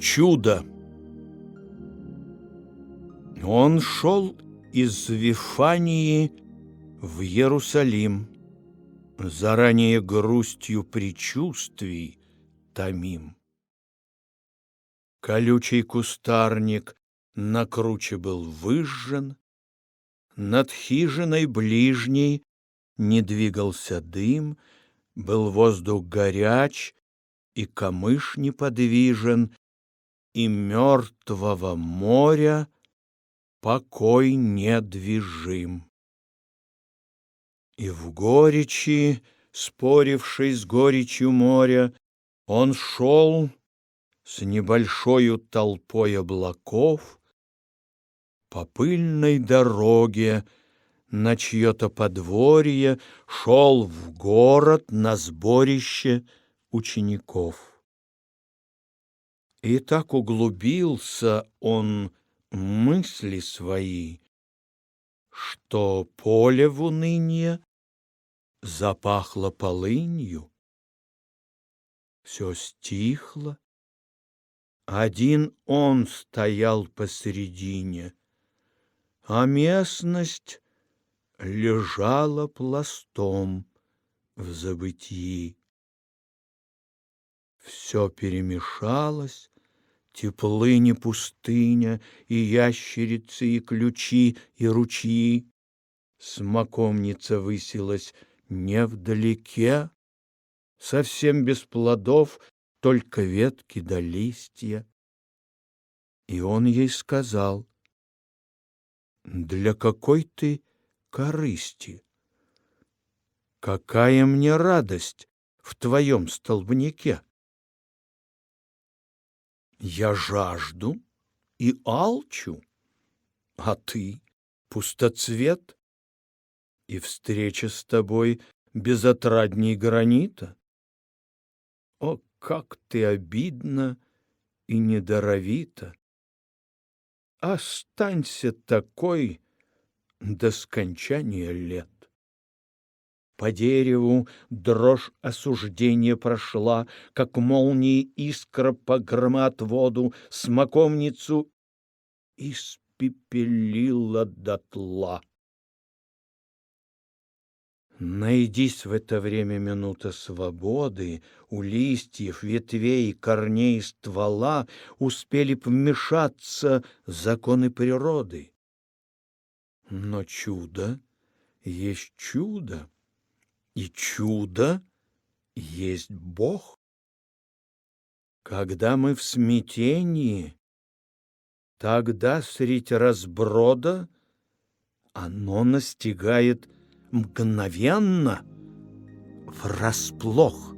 Чудо. Он шел из Вифании в Иерусалим, Заранее грустью предчувствий томим. Колючий кустарник на круче был выжжен, Над хижиной ближней не двигался дым, Был воздух горяч, и камыш неподвижен, и мертвого моря покой недвижим. И в горечи, спорившей с горечью моря, он шел с небольшою толпой облаков по пыльной дороге на чье-то подворье шел в город на сборище учеников. И так углубился он мысли свои, что поле в уныние запахло полынью. Все стихло. Один он стоял посередине, а местность лежала пластом в забытии. Все перемешалось, теплыни пустыня, и ящерицы, и ключи, и ручьи. Смоковница высилась невдалеке, совсем без плодов, только ветки да листья. И он ей сказал, «Для какой ты корысти? Какая мне радость в твоем столбнике?» Я жажду и алчу, а ты — пустоцвет, и встреча с тобой безотрадней гранита. О, как ты обидно и недоровита! Останься такой до скончания лет. По дереву дрожь осуждения прошла, Как молнии искра по громоотводу Смоковницу испепелила дотла. Найдись в это время минута свободы, У листьев, ветвей, корней, ствола Успели вмешаться законы природы. Но чудо есть чудо и чудо есть Бог. Когда мы в смятении, тогда средь разброда оно настигает мгновенно врасплох.